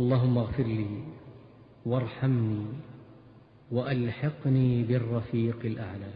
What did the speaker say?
اللهم اغفر لي وارحمني وألحقني بالرفيق الأعلى.